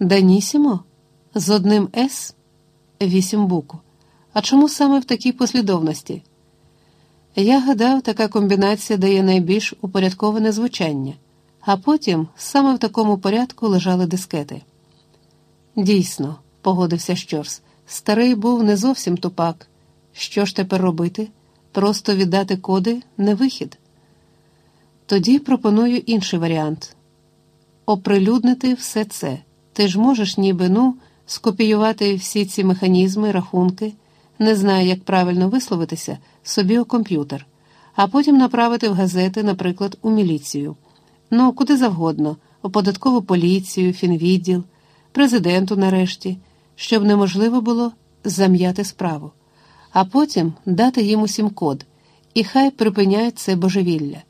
Данісімо? З одним С? Вісім букв. А чому саме в такій послідовності? Я гадав, така комбінація дає найбільш упорядковане звучання, а потім саме в такому порядку лежали дискети. Дійсно, погодився Щорс, старий був не зовсім тупак. Що ж тепер робити? Просто віддати коди не вихід. Тоді пропоную інший варіант оприлюднити все це. Ти ж можеш, ніби ну, скопіювати всі ці механізми, рахунки, не знаю, як правильно висловитися, собі у комп'ютер, а потім направити в газети, наприклад, у міліцію. Ну, куди завгодно, у податкову поліцію, фінвідділ, президенту нарешті, щоб неможливо було зам'яти справу, а потім дати їм усім код, і хай припиняють це божевілля.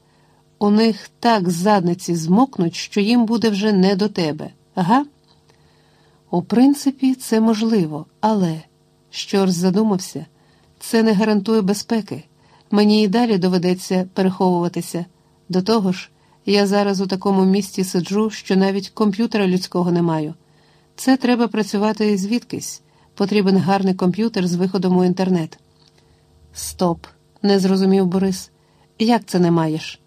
У них так задниці змокнуть, що їм буде вже не до тебе, ага? У принципі, це можливо, але Щорс задумався, це не гарантує безпеки. Мені і далі доведеться переховуватися. До того ж, я зараз у такому місці сиджу, що навіть комп'ютера людського не маю. Це треба працювати звідкись. Потрібен гарний комп'ютер з виходом у інтернет. Стоп, не зрозумів Борис. Як це не маєш?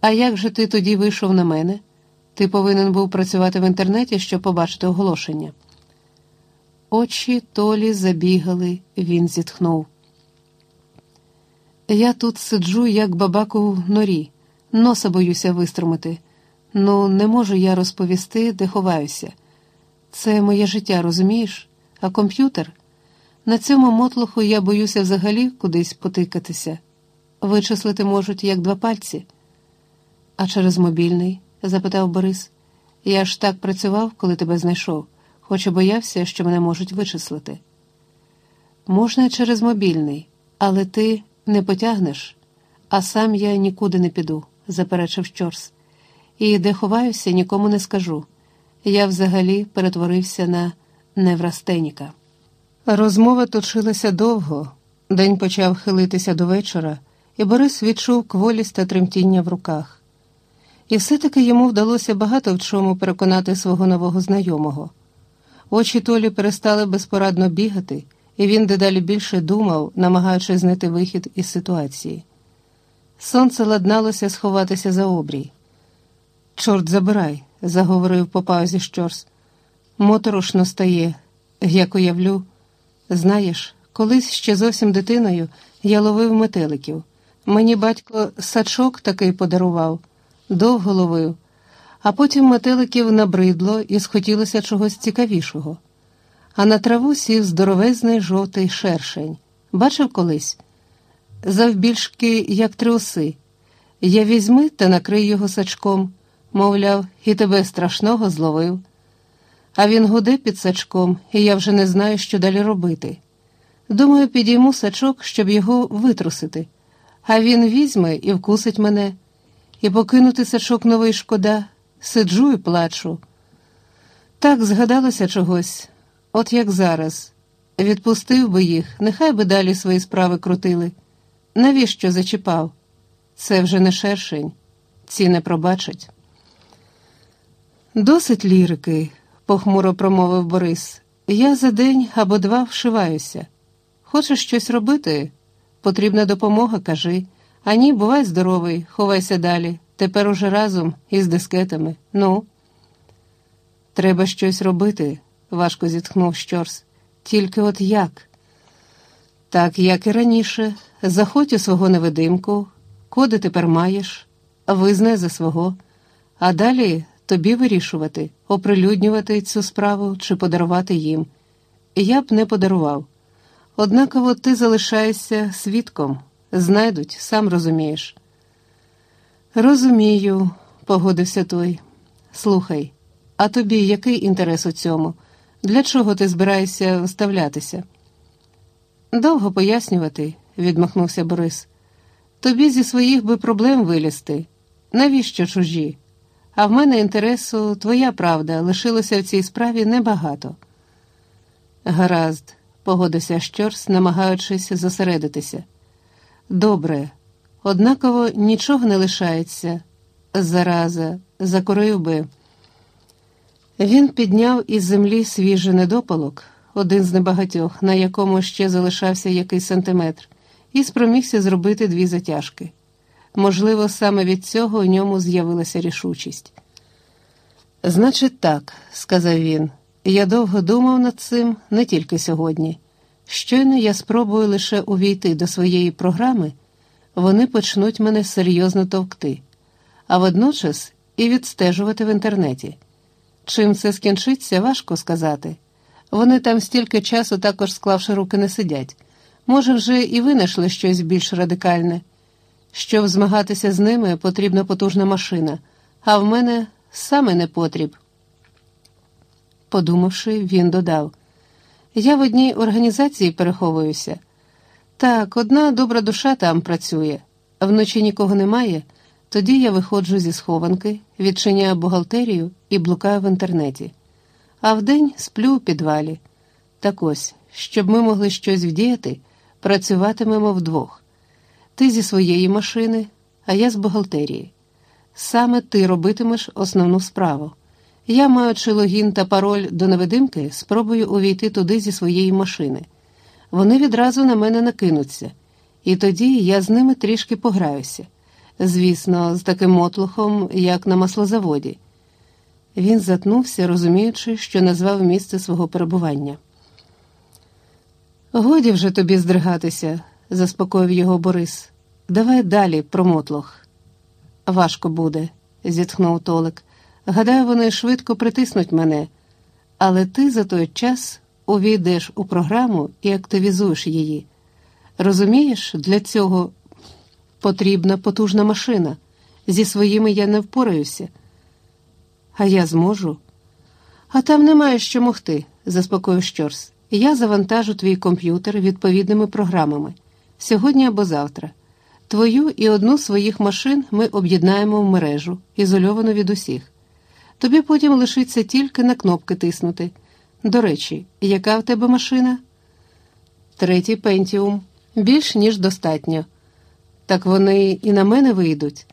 А як же ти тоді вийшов на мене? Ти повинен був працювати в інтернеті, щоб побачити оголошення. Очі Толі забігали, він зітхнув. Я тут сиджу, як бабак у норі, носа боюся виструмити. Ну, не можу я розповісти, де ховаюся. Це моє життя, розумієш? А комп'ютер? На цьому мотлуху я боюся взагалі кудись потикатися. Вичислити можуть як два пальці. А через мобільний? Запитав Борис. Я ж так працював, коли тебе знайшов, хоч і боявся, що мене можуть вичислити. Можна через мобільний, але ти не потягнеш, а сам я нікуди не піду, заперечив Щорс. І де ховаюся, нікому не скажу. Я взагалі перетворився на неврастеніка. Розмова точилася довго, день почав хилитися до вечора, і Борис відчув кволість та тремтіння в руках. І все-таки йому вдалося багато в чому переконати свого нового знайомого. Очі Толі перестали безпорадно бігати, і він дедалі більше думав, намагаючись знайти вихід із ситуації. Сонце ладналося сховатися за обрій. Чорт забирай, заговорив по паузі щорс. Моторошно стає, як уявлю. Знаєш, колись ще зовсім дитиною я ловив метеликів. Мені батько сачок такий подарував довго ловив, а потім метеликів набридло і схотілося чогось цікавішого. А на траву сів здоровезний жовтий шершень. Бачив колись? Завбільшки, як три оси. Я візьми та накрий його сачком, мовляв, і тебе страшного зловив. А він гуде під сачком, і я вже не знаю, що далі робити. Думаю, підійму сачок, щоб його витрусити, а він візьме і вкусить мене і покинути сачок новий шкода, сиджу і плачу. Так згадалося чогось, от як зараз. Відпустив би їх, нехай би далі свої справи крутили. Навіщо зачіпав? Це вже не шершень, ці не пробачать. Досить лірики, похмуро промовив Борис. Я за день або два вшиваюся. Хочеш щось робити? Потрібна допомога, кажи. А ні, бувай здоровий, ховайся далі. Тепер уже разом із дискетами. Ну. Треба щось робити, важко зітхнув Щорс. Тільки от як? Так, як і раніше, заходь у свого невидимку, коди тепер маєш, визнай за свого, а далі тобі вирішувати, оприлюднювати цю справу чи подарувати їм. Я б не подарував. Однаково ти залишаєшся свідком знайдуть, сам розумієш. Розумію, погодився той. Слухай, а тобі який інтерес у цьому? Для чого ти збираєшся вставлятися? Довго пояснювати, відмахнувся Борис. Тобі зі своїх би проблем вилізти. Навіщо чужі? А в мене інтересу твоя правда лишилося в цій справі небагато. Гаразд, погодився Щорс, намагаючись зосередитися. Добре, однаково нічого не лишається. Зараза, закурив би. Він підняв із землі свіжий недопалок, один з небагатьох, на якому ще залишався якийсь сантиметр, і спромігся зробити дві затяжки. Можливо, саме від цього у ньому з'явилася рішучість. Значить, так, сказав він, я довго думав над цим не тільки сьогодні. Щойно я спробую лише увійти до своєї програми, вони почнуть мене серйозно товкти, а водночас і відстежувати в інтернеті. Чим це скінчиться, важко сказати. Вони там стільки часу, також склавши руки, не сидять. Може, вже і винайшли щось більш радикальне. Щоб змагатися з ними, потрібна потужна машина, а в мене саме не потріб. Подумавши, він додав: Я в одній організації переховуюся. Так, одна добра душа там працює, а вночі нікого немає. Тоді я виходжу зі схованки, відчиняю бухгалтерію і блукаю в інтернеті, а вдень сплю у підвалі. Так ось, щоб ми могли щось вдіяти, працюватимемо вдвох. Ти зі своєї машини, а я з бухгалтерії. Саме ти робитимеш основну справу. Я, маючи логін та пароль до невидимки, спробую увійти туди зі своєї машини. Вони відразу на мене накинуться, і тоді я з ними трішки пограюся. Звісно, з таким мотлухом, як на маслозаводі. Він затнувся, розуміючи, що назвав місце свого перебування. Годі вже тобі здригатися, заспокоїв його Борис. Давай далі про мотлох. Важко буде, зітхнув Толик. Гадаю, вони швидко притиснуть мене, але ти за той час увійдеш у програму і активізуєш її. Розумієш, для цього потрібна потужна машина. Зі своїми я не впораюся. А я зможу. А там немає що могти, заспокоїв Щорс. Я завантажу твій комп'ютер відповідними програмами сьогодні або завтра. Твою і одну своїх машин ми об'єднаємо в мережу, ізольовану від усіх. Тобі потім лишиться тільки на кнопки тиснути. До речі, яка в тебе машина? Третій пентіум. Більш ніж достатньо. Так вони і на мене вийдуть.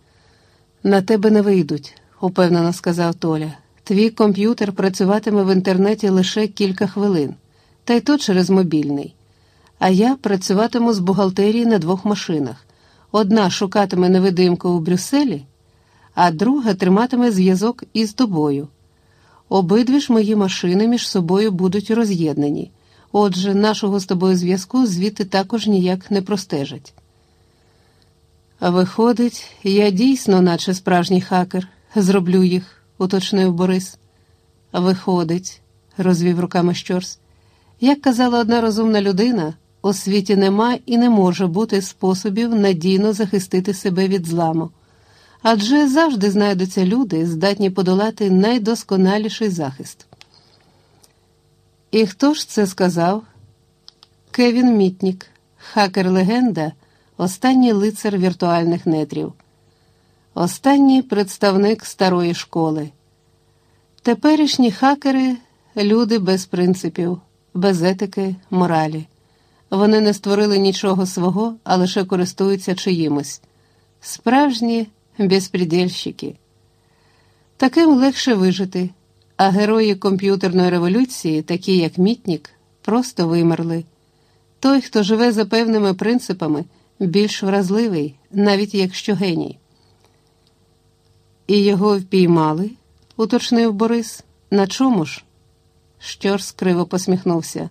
На тебе не вийдуть, упевнено сказав Толя. Твій комп'ютер працюватиме в інтернеті лише кілька хвилин, та й то через мобільний. А я працюватиму з бухгалтерії на двох машинах. Одна шукатиме невидимку у Брюсселі, а друга триматиме зв'язок із тобою. Обидві ж мої машини між собою будуть роз'єднані, отже, нашого з тобою зв'язку звідти також ніяк не простежать. Виходить, я дійсно, наче справжній хакер, зроблю їх, уточнив Борис. Виходить, розвів руками щорс. Як казала одна розумна людина, у світі нема і не може бути способів надійно захистити себе від зламу. Адже завжди знайдуться люди, здатні подолати найдосконаліший захист. І хто ж це сказав? Кевін Мітнік, хакер легенда, останній лицар віртуальних нетрів, останній представник старої школи. Теперішні хакери люди без принципів, без етики, моралі. Вони не створили нічого свого, а лише користуються чиїмось. Справжні безпредельщики. Таким легше вижити, а герої комп'ютерної революції, такі як Мітнік, просто вимерли. Той, хто живе за певними принципами, більш вразливий, навіть якщо геній. І його впіймали, уточнив Борис. На чому ж? Щорс криво посміхнувся.